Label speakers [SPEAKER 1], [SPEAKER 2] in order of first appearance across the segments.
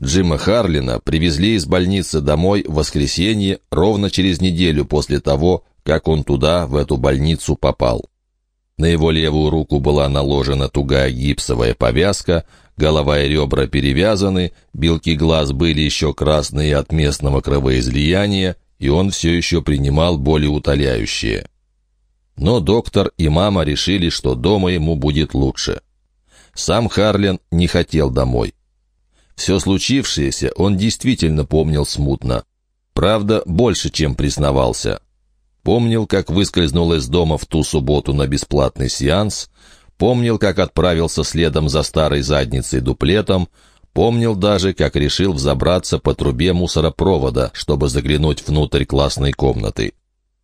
[SPEAKER 1] Джима Харлина привезли из больницы домой в воскресенье ровно через неделю после того, как он туда, в эту больницу, попал. На его левую руку была наложена тугая гипсовая повязка, голова и ребра перевязаны, белки глаз были еще красные от местного кровоизлияния, и он все еще принимал болеутоляющие. Но доктор и мама решили, что дома ему будет лучше. Сам Харлин не хотел домой. Все случившееся он действительно помнил смутно. Правда, больше, чем признавался. Помнил, как выскользнул из дома в ту субботу на бесплатный сеанс, помнил, как отправился следом за старой задницей дуплетом, помнил даже, как решил взобраться по трубе мусоропровода, чтобы заглянуть внутрь классной комнаты.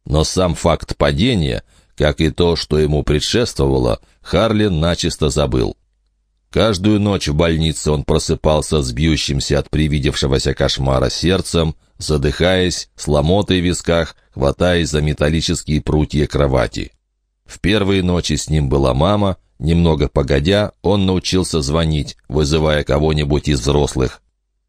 [SPEAKER 1] Но сам факт падения, как и то, что ему предшествовало, Харлин начисто забыл. Каждую ночь в больнице он просыпался с бьющимся от привидевшегося кошмара сердцем, задыхаясь, с ломотой в висках, хватаясь за металлические прутья кровати. В первые ночи с ним была мама, немного погодя, он научился звонить, вызывая кого-нибудь из взрослых.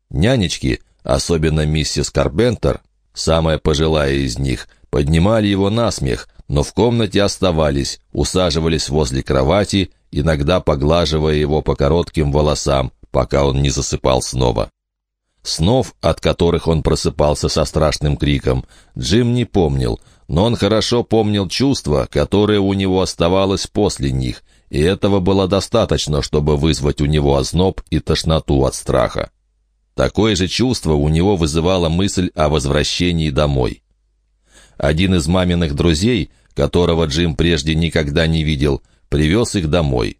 [SPEAKER 1] Нянечки, особенно миссис Карбентер, самая пожилая из них, поднимали его на смех, но в комнате оставались, усаживались возле кровати иногда поглаживая его по коротким волосам, пока он не засыпал снова. Снов, от которых он просыпался со страшным криком, Джим не помнил, но он хорошо помнил чувство, которое у него оставалось после них, и этого было достаточно, чтобы вызвать у него озноб и тошноту от страха. Такое же чувство у него вызывала мысль о возвращении домой. Один из маминых друзей, которого Джим прежде никогда не видел, привез их домой.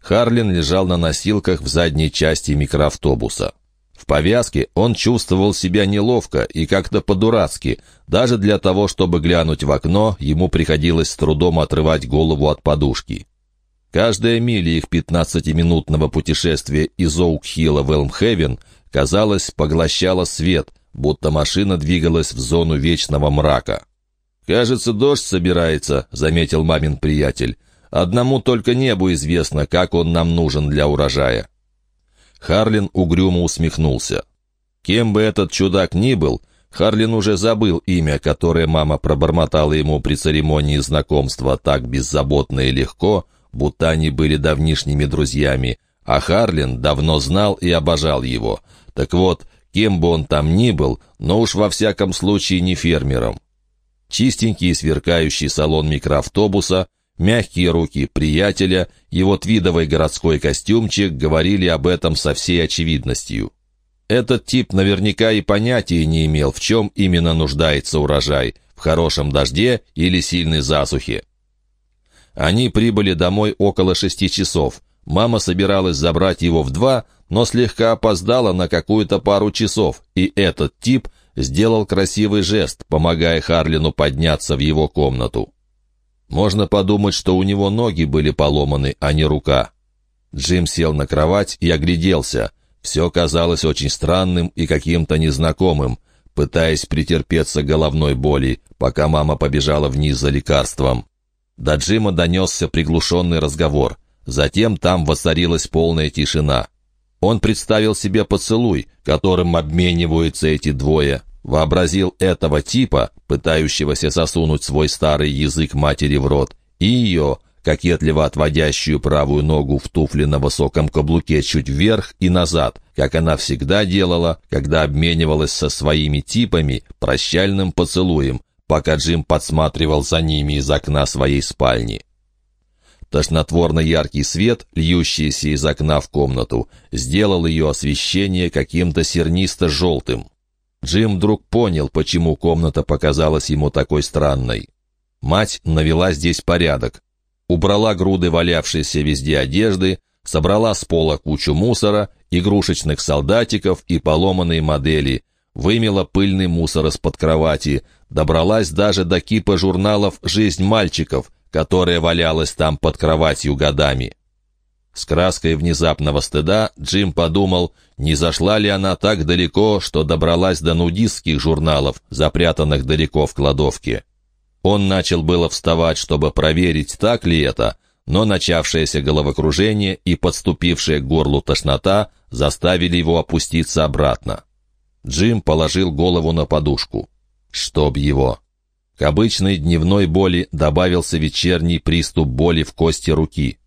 [SPEAKER 1] Харлин лежал на носилках в задней части микроавтобуса. В повязке он чувствовал себя неловко и как-то по-дурацки. Даже для того, чтобы глянуть в окно, ему приходилось с трудом отрывать голову от подушки. Каждая миля их пятнадцатиминутного путешествия из Оукхилла в Элмхевен, казалось, поглощала свет, будто машина двигалась в зону вечного мрака. «Кажется, дождь собирается», — заметил мамин приятель. Одному только небу известно, как он нам нужен для урожая». Харлин угрюмо усмехнулся. Кем бы этот чудак ни был, Харлин уже забыл имя, которое мама пробормотала ему при церемонии знакомства так беззаботно и легко, будто они были давнишними друзьями, а Харлин давно знал и обожал его. Так вот, кем бы он там ни был, но уж во всяком случае не фермером. Чистенький и сверкающий салон микроавтобуса, Мягкие руки приятеля, его твидовый городской костюмчик говорили об этом со всей очевидностью. Этот тип наверняка и понятия не имел, в чем именно нуждается урожай – в хорошем дожде или сильной засухе. Они прибыли домой около шести часов. Мама собиралась забрать его в два, но слегка опоздала на какую-то пару часов, и этот тип сделал красивый жест, помогая Харлину подняться в его комнату. Можно подумать, что у него ноги были поломаны, а не рука. Джим сел на кровать и огляделся. Все казалось очень странным и каким-то незнакомым, пытаясь претерпеться головной боли, пока мама побежала вниз за лекарством. До Джима донесся приглушенный разговор. Затем там воцарилась полная тишина. Он представил себе поцелуй, которым обмениваются эти двое, вообразил этого типа, пытающегося сосунуть свой старый язык матери в рот, и ее, кокетливо отводящую правую ногу в туфли на высоком каблуке чуть вверх и назад, как она всегда делала, когда обменивалась со своими типами прощальным поцелуем, пока Джим подсматривал за ними из окна своей спальни. Тошнотворно яркий свет, льющийся из окна в комнату, сделал ее освещение каким-то сернисто-желтым. Джим вдруг понял, почему комната показалась ему такой странной. Мать навела здесь порядок. Убрала груды валявшейся везде одежды, собрала с пола кучу мусора, игрушечных солдатиков и поломанные модели, вымела пыльный мусор из-под кровати, добралась даже до кипа журналов «Жизнь мальчиков», которая валялась там под кроватью годами. С краской внезапного стыда Джим подумал, не зашла ли она так далеко, что добралась до нудистских журналов, запрятанных далеко в кладовке. Он начал было вставать, чтобы проверить, так ли это, но начавшееся головокружение и подступившая к горлу тошнота заставили его опуститься обратно. Джим положил голову на подушку. Чтоб его. К обычной дневной боли добавился вечерний приступ боли в кости руки.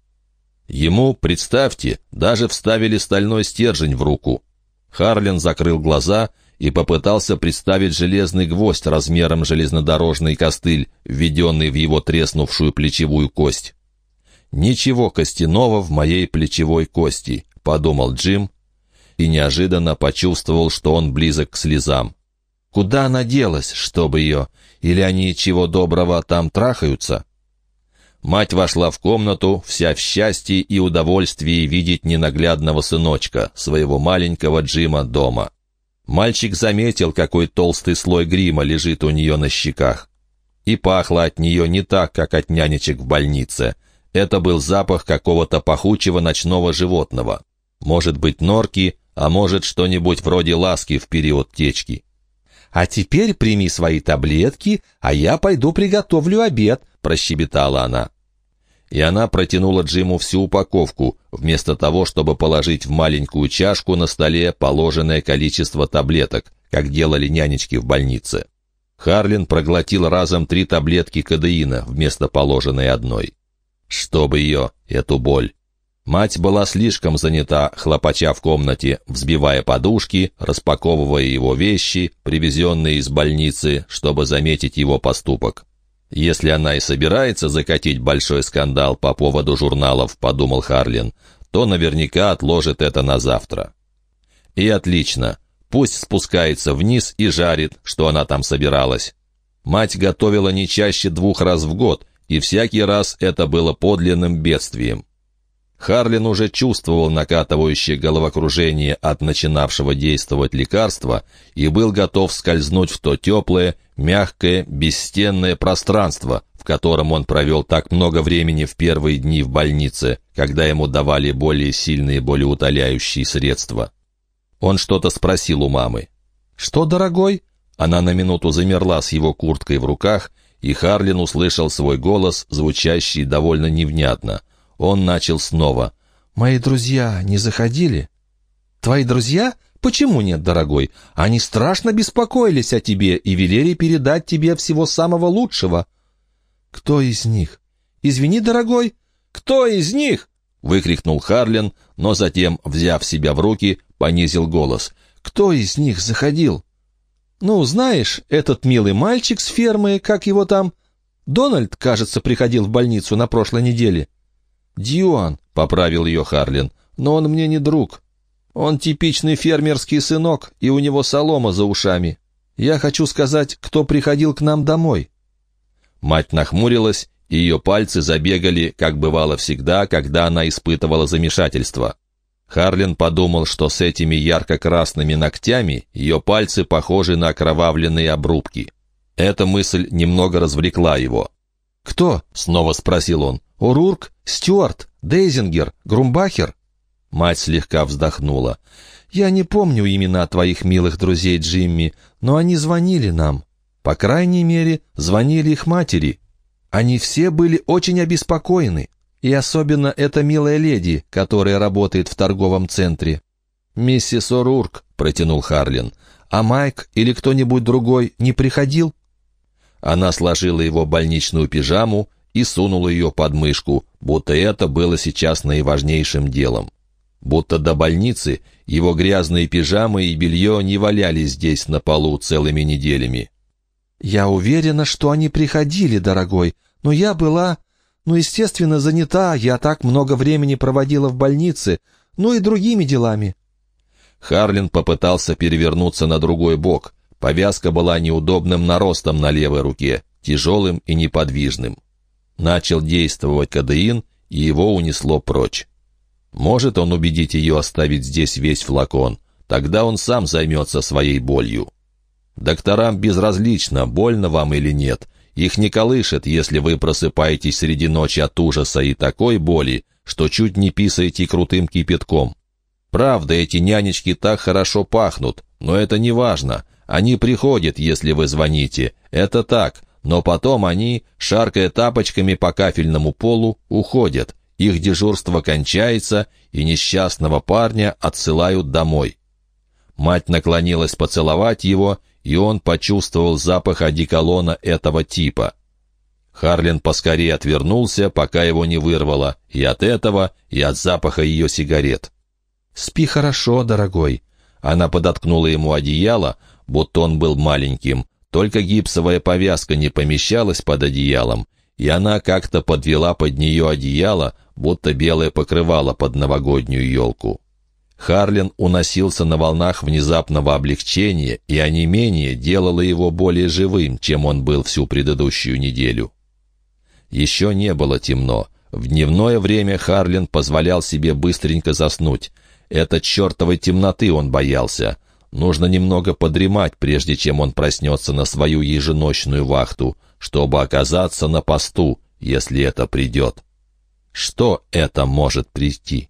[SPEAKER 1] Ему, представьте, даже вставили стальной стержень в руку. Харлин закрыл глаза и попытался представить железный гвоздь размером железнодорожный костыль, введенный в его треснувшую плечевую кость. «Ничего костяного в моей плечевой кости», — подумал Джим, и неожиданно почувствовал, что он близок к слезам. Куда она делась, чтобы ее? Или они чего доброго там трахаются? Мать вошла в комнату, вся в счастье и удовольствии видеть ненаглядного сыночка, своего маленького Джима дома. Мальчик заметил, какой толстый слой грима лежит у нее на щеках. И пахло от нее не так, как от нянечек в больнице. Это был запах какого-то пахучего ночного животного. Может быть, норки, а может, что-нибудь вроде ласки в период течки. «А теперь прими свои таблетки, а я пойду приготовлю обед», — прощебетала она. И она протянула Джиму всю упаковку, вместо того, чтобы положить в маленькую чашку на столе положенное количество таблеток, как делали нянечки в больнице. Харлин проглотил разом три таблетки кадеина вместо положенной одной. Чтобы ее, эту боль. Мать была слишком занята, хлопача в комнате, взбивая подушки, распаковывая его вещи, привезенные из больницы, чтобы заметить его поступок. «Если она и собирается закатить большой скандал по поводу журналов», — подумал Харлин, «то наверняка отложит это на завтра». И отлично. Пусть спускается вниз и жарит, что она там собиралась. Мать готовила не чаще двух раз в год, и всякий раз это было подлинным бедствием. Харлин уже чувствовал накатывающее головокружение от начинавшего действовать лекарства и был готов скользнуть в то теплое, мягкое, бесстенное пространство, в котором он провел так много времени в первые дни в больнице, когда ему давали более сильные болеутоляющие средства. Он что-то спросил у мамы. «Что, дорогой?» Она на минуту замерла с его курткой в руках, и Харлин услышал свой голос, звучащий довольно невнятно — он начал снова. «Мои друзья не заходили?» «Твои друзья? Почему нет, дорогой? Они страшно беспокоились о тебе и велели передать тебе всего самого лучшего». «Кто из них?» «Извини, дорогой, кто из них?» — выкрикнул Харлин, но затем, взяв себя в руки, понизил голос. «Кто из них заходил?» «Ну, знаешь, этот милый мальчик с фермы, как его там...» «Дональд, кажется, приходил в больницу на прошлой неделе». «Дьюан», — поправил ее Харлин, — «но он мне не друг. Он типичный фермерский сынок, и у него солома за ушами. Я хочу сказать, кто приходил к нам домой». Мать нахмурилась, и ее пальцы забегали, как бывало всегда, когда она испытывала замешательство. Харлин подумал, что с этими ярко-красными ногтями ее пальцы похожи на окровавленные обрубки. Эта мысль немного развлекла его. «Кто?» — снова спросил он. «Урурк? Стюарт? Дейзингер? Грумбахер?» Мать слегка вздохнула. «Я не помню имена твоих милых друзей Джимми, но они звонили нам. По крайней мере, звонили их матери. Они все были очень обеспокоены. И особенно эта милая леди, которая работает в торговом центре». «Миссис Орурк», — протянул Харлин. «А Майк или кто-нибудь другой не приходил?» Она сложила его больничную пижаму и сунул ее под мышку, будто это было сейчас наиважнейшим делом. Будто до больницы его грязные пижамы и белье не валялись здесь на полу целыми неделями. «Я уверена, что они приходили, дорогой, но я была, ну, естественно, занята, я так много времени проводила в больнице, ну и другими делами». Харлин попытался перевернуться на другой бок. Повязка была неудобным наростом на левой руке, тяжелым и неподвижным. Начал действовать кадеин, и его унесло прочь. Может он убедить ее оставить здесь весь флакон, тогда он сам займется своей болью. Докторам безразлично, больно вам или нет. Их не колышет, если вы просыпаетесь среди ночи от ужаса и такой боли, что чуть не писаете крутым кипятком. Правда, эти нянечки так хорошо пахнут, но это не важно. Они приходят, если вы звоните. Это так, но потом они, шаркая тапочками по кафельному полу, уходят, их дежурство кончается, и несчастного парня отсылают домой. Мать наклонилась поцеловать его, и он почувствовал запах одеколона этого типа. Харлин поскорее отвернулся, пока его не вырвало, и от этого, и от запаха ее сигарет. «Спи хорошо, дорогой». Она подоткнула ему одеяло, будто он был маленьким, только гипсовая повязка не помещалась под одеялом, и она как-то подвела под нее одеяло, будто белое покрывало под новогоднюю елку. Харлин уносился на волнах внезапного облегчения, и онемение делало его более живым, чем он был всю предыдущую неделю. Еще не было темно. В дневное время Харлин позволял себе быстренько заснуть. Это чертовой темноты он боялся. Нужно немного подремать, прежде чем он проснется на свою еженочную вахту, чтобы оказаться на посту, если это придет. Что это может прийти?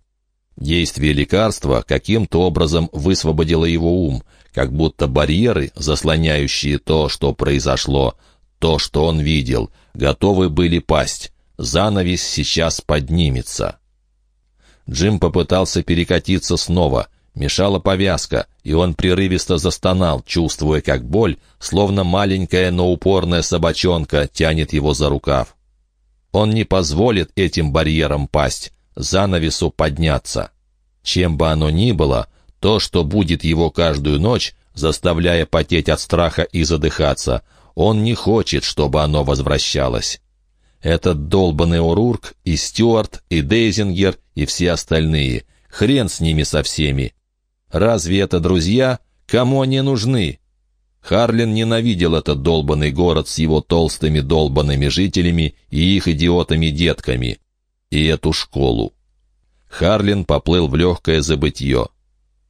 [SPEAKER 1] Действие лекарства каким-то образом высвободило его ум, как будто барьеры, заслоняющие то, что произошло, то, что он видел, готовы были пасть. Занавес сейчас поднимется. Джим попытался перекатиться снова. Мешала повязка, и он прерывисто застонал, чувствуя, как боль, словно маленькая, но упорная собачонка, тянет его за рукав. Он не позволит этим барьерам пасть занавесу подняться. Чем бы оно ни было, то, что будет его каждую ночь, заставляя потеть от страха и задыхаться, он не хочет, чтобы оно возвращалось. Этот долбанный Урурк, и Стюарт, и Дейзингер, и все остальные. Хрен с ними со всеми. Разве это друзья? Кому они нужны? Харлин ненавидел этот долбанный город с его толстыми долбанными жителями и их идиотами-детками и эту школу. Харлин поплыл в легкое забытье.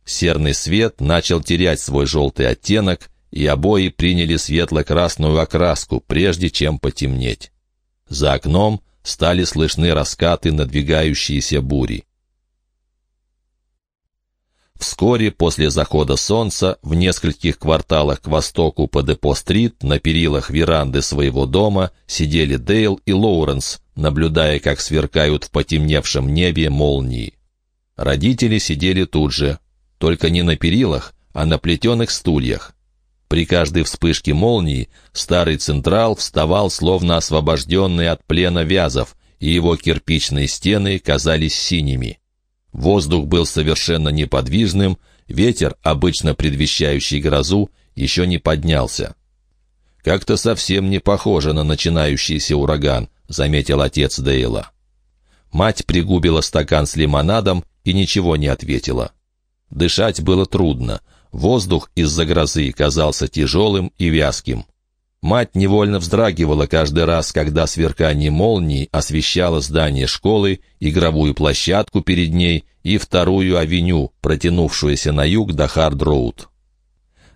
[SPEAKER 1] Серный свет начал терять свой желтый оттенок, и обои приняли светло-красную окраску, прежде чем потемнеть. За окном стали слышны раскаты надвигающиеся бури. Вскоре после захода солнца в нескольких кварталах к востоку по Депо-стрит на перилах веранды своего дома сидели Дейл и Лоуренс, наблюдая, как сверкают в потемневшем небе молнии. Родители сидели тут же, только не на перилах, а на плетеных стульях. При каждой вспышке молнии старый Централ вставал, словно освобожденный от плена вязов, и его кирпичные стены казались синими. Воздух был совершенно неподвижным, ветер, обычно предвещающий грозу, еще не поднялся. «Как-то совсем не похоже на начинающийся ураган», — заметил отец Дейла. Мать пригубила стакан с лимонадом и ничего не ответила. Дышать было трудно. Воздух из-за грозы казался тяжелым и вязким. Мать невольно вздрагивала каждый раз, когда сверкание молнии освещало здание школы, игровую площадку перед ней и вторую авеню, протянувшуюся на юг до Хард-Роуд.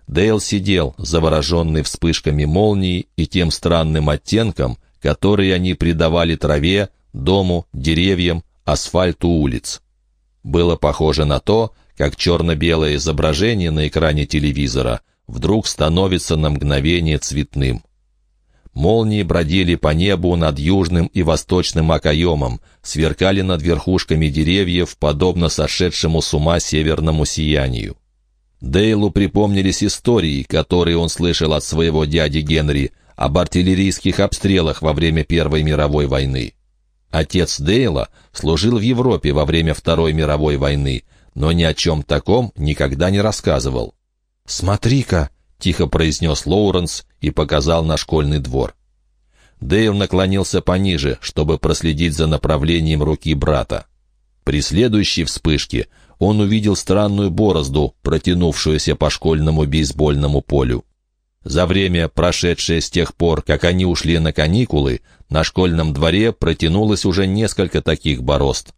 [SPEAKER 1] Дейл сидел, завороженный вспышками молнии и тем странным оттенком, которые они придавали траве, дому, деревьям, асфальту улиц. Было похоже на то, как черно-белое изображение на экране телевизора — вдруг становится на мгновение цветным. Молнии бродили по небу над южным и восточным окоемом, сверкали над верхушками деревьев, подобно сошедшему с ума северному сиянию. Дейлу припомнились истории, которые он слышал от своего дяди Генри, об артиллерийских обстрелах во время Первой мировой войны. Отец Дейла служил в Европе во время Второй мировой войны, но ни о чем таком никогда не рассказывал. «Смотри-ка!» — тихо произнес Лоуренс и показал на школьный двор. Дэйв наклонился пониже, чтобы проследить за направлением руки брата. При следующей вспышке он увидел странную борозду, протянувшуюся по школьному бейсбольному полю. За время, прошедшее с тех пор, как они ушли на каникулы, на школьном дворе протянулось уже несколько таких борозд.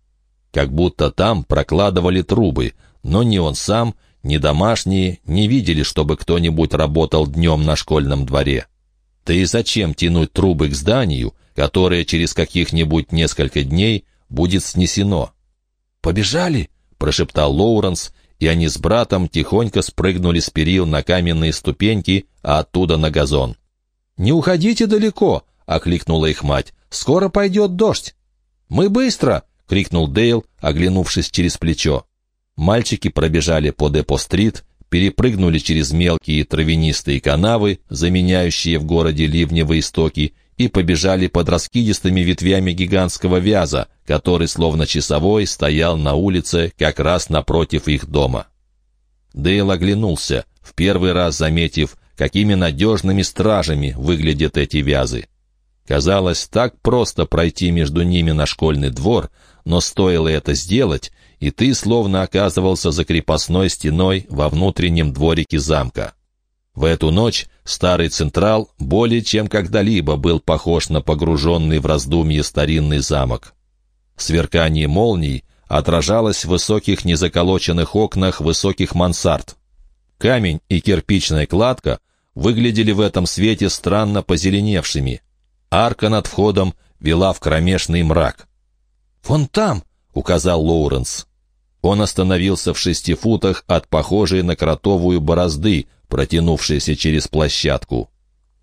[SPEAKER 1] Как будто там прокладывали трубы, но ни он сам, ни домашние не видели, чтобы кто-нибудь работал днем на школьном дворе. Да и зачем тянуть трубы к зданию, которое через каких-нибудь несколько дней будет снесено? «Побежали!» — прошептал Лоуренс, и они с братом тихонько спрыгнули с перил на каменные ступеньки, а оттуда на газон. «Не уходите далеко!» — окликнула их мать. «Скоро пойдет дождь!» «Мы быстро!» —— крикнул Дейл, оглянувшись через плечо. Мальчики пробежали по Депо-стрит, перепрыгнули через мелкие травянистые канавы, заменяющие в городе ливневые стоки, и побежали под раскидистыми ветвями гигантского вяза, который, словно часовой, стоял на улице как раз напротив их дома. Дейл оглянулся, в первый раз заметив, какими надежными стражами выглядят эти вязы. Казалось, так просто пройти между ними на школьный двор, но стоило это сделать, и ты словно оказывался за крепостной стеной во внутреннем дворике замка. В эту ночь старый Централ более чем когда-либо был похож на погруженный в раздумье старинный замок. Сверкание молний отражалось в высоких незаколоченных окнах высоких мансард. Камень и кирпичная кладка выглядели в этом свете странно позеленевшими. Арка над входом вела в кромешный мрак. «Вон там!» — указал Лоуренс. Он остановился в шести футах от похожей на кротовую борозды, протянувшейся через площадку.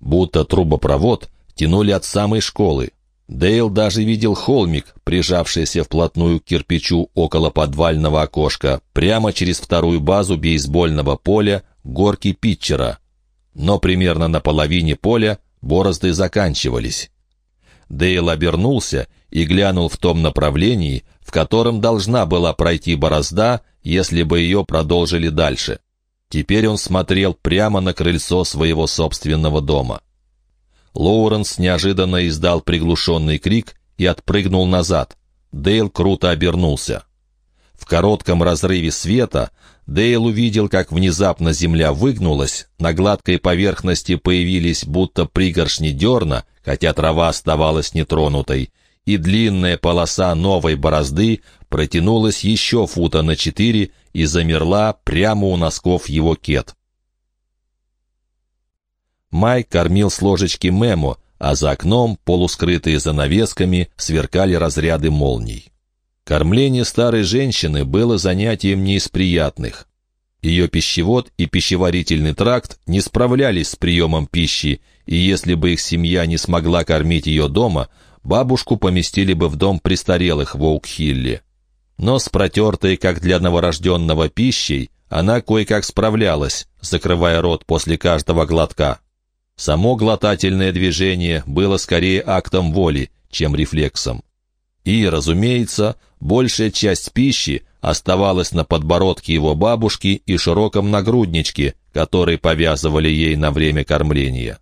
[SPEAKER 1] Будто трубопровод тянули от самой школы. Дейл даже видел холмик, прижавшийся вплотную к кирпичу около подвального окошка, прямо через вторую базу бейсбольного поля горки питчера. Но примерно на половине поля борозды заканчивались. Дейл обернулся и глянул в том направлении, в котором должна была пройти борозда, если бы ее продолжили дальше. Теперь он смотрел прямо на крыльцо своего собственного дома. Лоуренс неожиданно издал приглушенный крик и отпрыгнул назад. Дейл круто обернулся. В коротком разрыве света Дейл увидел, как внезапно земля выгнулась, на гладкой поверхности появились будто пригоршни дерна, хотя трава оставалась нетронутой, и длинная полоса новой борозды протянулась еще фута на четыре и замерла прямо у носков его кет. Майк кормил с ложечки Мемо, а за окном, полускрытые занавесками, сверкали разряды молний. Кормление старой женщины было занятием не из приятных. Ее пищевод и пищеварительный тракт не справлялись с приемом пищи, и если бы их семья не смогла кормить ее дома, бабушку поместили бы в дом престарелых в Оукхилле. Но с протертой, как для новорожденного, пищей, она кое-как справлялась, закрывая рот после каждого глотка. Само глотательное движение было скорее актом воли, чем рефлексом. И, разумеется, большая часть пищи оставалась на подбородке его бабушки и широком нагрудничке, который повязывали ей на время кормления.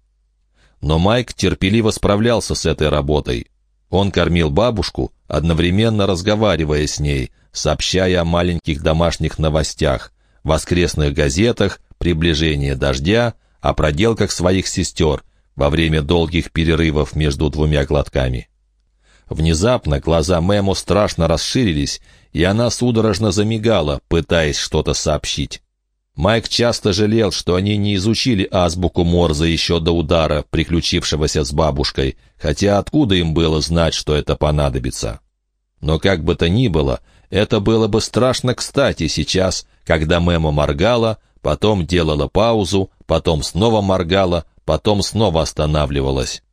[SPEAKER 1] Но Майк терпеливо справлялся с этой работой. Он кормил бабушку, одновременно разговаривая с ней, сообщая о маленьких домашних новостях, воскресных газетах, приближении дождя, о проделках своих сестер во время долгих перерывов между двумя глотками. Внезапно глаза Мэму страшно расширились, и она судорожно замигала, пытаясь что-то сообщить. Майк часто жалел, что они не изучили азбуку Морзе еще до удара, приключившегося с бабушкой, хотя откуда им было знать, что это понадобится? Но как бы то ни было, это было бы страшно кстати сейчас, когда Мэма моргала, потом делала паузу, потом снова моргала, потом снова останавливалась.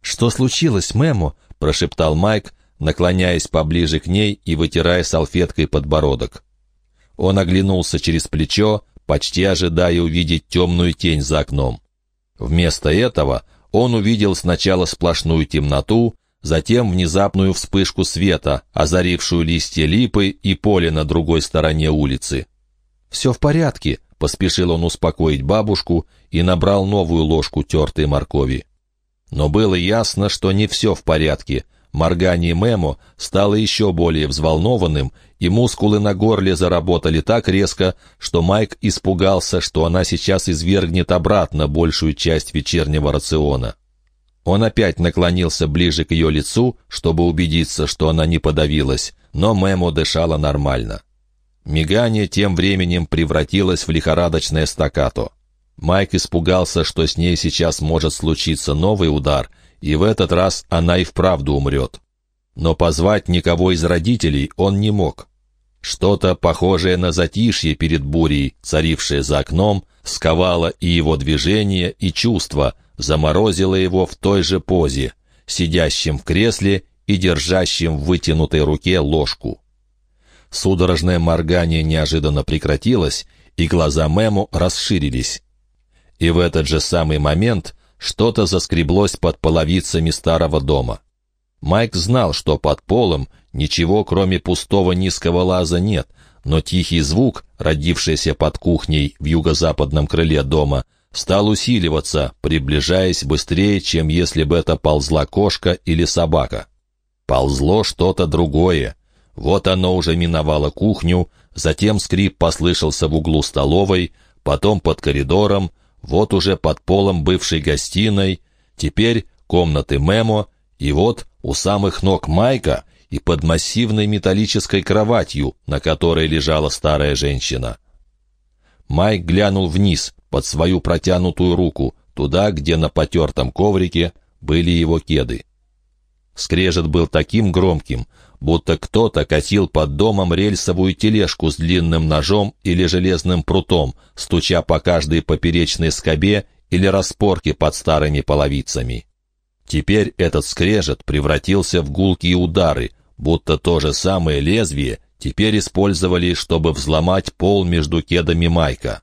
[SPEAKER 1] «Что случилось, Мэму?» — прошептал Майк, наклоняясь поближе к ней и вытирая салфеткой подбородок. Он оглянулся через плечо, почти ожидая увидеть темную тень за окном. Вместо этого он увидел сначала сплошную темноту, затем внезапную вспышку света, озарившую листья липы и поле на другой стороне улицы. «Все в порядке», — поспешил он успокоить бабушку и набрал новую ложку тертой моркови. Но было ясно, что не все в порядке. Моргание Мемо стало еще более взволнованным, и мускулы на горле заработали так резко, что Майк испугался, что она сейчас извергнет обратно большую часть вечернего рациона. Он опять наклонился ближе к ее лицу, чтобы убедиться, что она не подавилась, но Мемо дышала нормально. Мигание тем временем превратилось в лихорадочное стаккато. Майк испугался, что с ней сейчас может случиться новый удар, и в этот раз она и вправду умрет. Но позвать никого из родителей он не мог. Что-то похожее на затишье перед бурей, царившее за окном, сковало и его движение, и чувства, заморозило его в той же позе, сидящем в кресле и держащим в вытянутой руке ложку. Судорожное моргание неожиданно прекратилось, и глаза Мэму расширились. И в этот же самый момент что-то заскреблось под половицами старого дома. Майк знал, что под полом ничего, кроме пустого низкого лаза, нет, но тихий звук, родившийся под кухней в юго-западном крыле дома, стал усиливаться, приближаясь быстрее, чем если бы это ползла кошка или собака. Ползло что-то другое. Вот оно уже миновало кухню, затем скрип послышался в углу столовой, потом под коридором, вот уже под полом бывшей гостиной, теперь комнаты Мемо, и вот у самых ног Майка и под массивной металлической кроватью, на которой лежала старая женщина. Майк глянул вниз, под свою протянутую руку, туда, где на потертом коврике были его кеды. Скрежет был таким громким, будто кто-то катил под домом рельсовую тележку с длинным ножом или железным прутом, стуча по каждой поперечной скобе или распорке под старыми половицами. Теперь этот скрежет превратился в гулкие удары, будто то же самое лезвие теперь использовали, чтобы взломать пол между кедами Майка.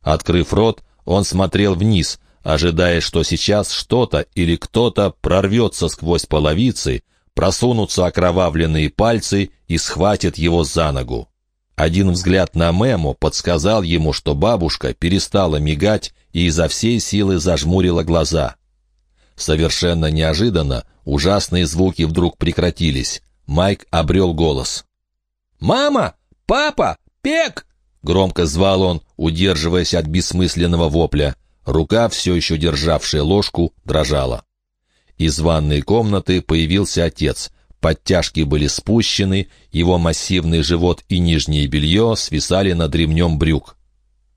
[SPEAKER 1] Открыв рот, он смотрел вниз, ожидая, что сейчас что-то или кто-то прорвется сквозь половицы, просунутся окровавленные пальцы и схватит его за ногу. Один взгляд на Мему подсказал ему, что бабушка перестала мигать и изо всей силы зажмурила глаза. Совершенно неожиданно ужасные звуки вдруг прекратились. Майк обрел голос. «Мама! Папа! Пек!» Громко звал он, удерживаясь от бессмысленного вопля. Рука, все еще державшая ложку, дрожала. Из ванной комнаты появился отец. Подтяжки были спущены, его массивный живот и нижнее белье свисали над ремнем брюк.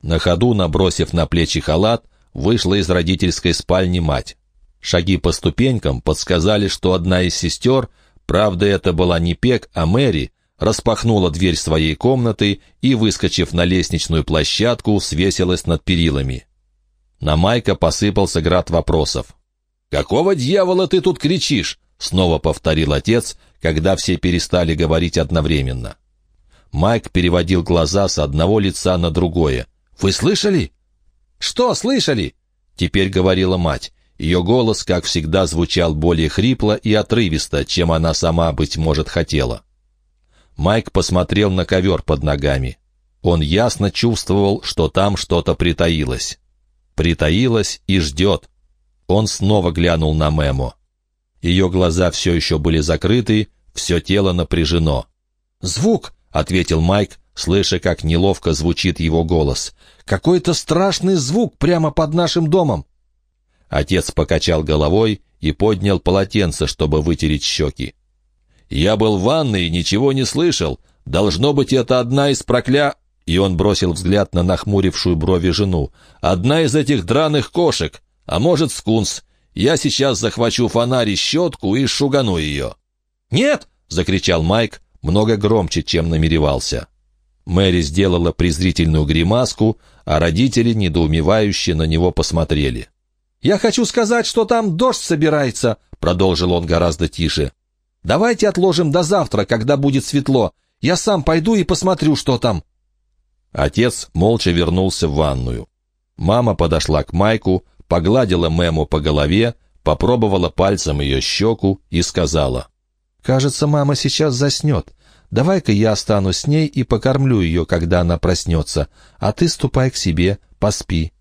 [SPEAKER 1] На ходу, набросив на плечи халат, вышла из родительской спальни мать. Шаги по ступенькам подсказали, что одна из сестер, правда это была не Пек, а Мэри, распахнула дверь своей комнаты и, выскочив на лестничную площадку, свесилась над перилами. На Майка посыпался град вопросов. «Какого дьявола ты тут кричишь?» — снова повторил отец, когда все перестали говорить одновременно. Майк переводил глаза с одного лица на другое. «Вы слышали?» «Что слышали?» — теперь говорила мать. Ее голос, как всегда, звучал более хрипло и отрывисто, чем она сама, быть может, хотела. Майк посмотрел на ковер под ногами. Он ясно чувствовал, что там что-то притаилось. Притаилось и ждет. Он снова глянул на Мемо. Ее глаза все еще были закрыты, все тело напряжено. «Звук!» — ответил Майк, слыша, как неловко звучит его голос. «Какой-то страшный звук прямо под нашим домом!» Отец покачал головой и поднял полотенце, чтобы вытереть щеки. «Я был в ванной и ничего не слышал. Должно быть, это одна из прокля...» И он бросил взгляд на нахмурившую брови жену. «Одна из этих драных кошек. А может, скунс. Я сейчас захвачу фонарь и щетку и шугану ее». «Нет!» — закричал Майк, много громче, чем намеревался. Мэри сделала презрительную гримаску, а родители недоумевающе на него посмотрели. «Я хочу сказать, что там дождь собирается», — продолжил он гораздо тише. Давайте отложим до завтра, когда будет светло. Я сам пойду и посмотрю, что там». Отец молча вернулся в ванную. Мама подошла к Майку, погладила Мэму по голове, попробовала пальцем ее щеку и сказала. «Кажется, мама сейчас заснет. Давай-ка я останусь с ней и покормлю ее, когда она проснется, а ты ступай к себе, поспи».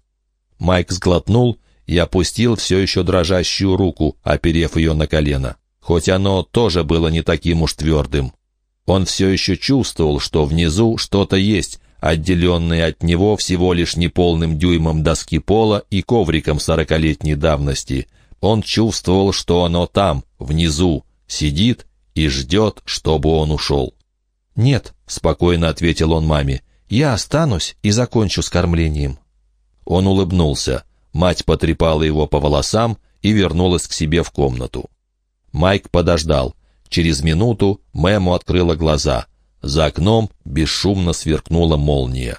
[SPEAKER 1] Майк сглотнул и опустил все еще дрожащую руку, оперев ее на колено хоть оно тоже было не таким уж твердым. Он все еще чувствовал, что внизу что-то есть, отделенное от него всего лишь неполным дюймом доски пола и ковриком сорокалетней давности. Он чувствовал, что оно там, внизу, сидит и ждет, чтобы он ушел. «Нет», — спокойно ответил он маме, — «я останусь и закончу с кормлением». Он улыбнулся. Мать потрепала его по волосам и вернулась к себе в комнату. Майк подождал. Через минуту Мэму открыла глаза. За окном бесшумно сверкнула молния.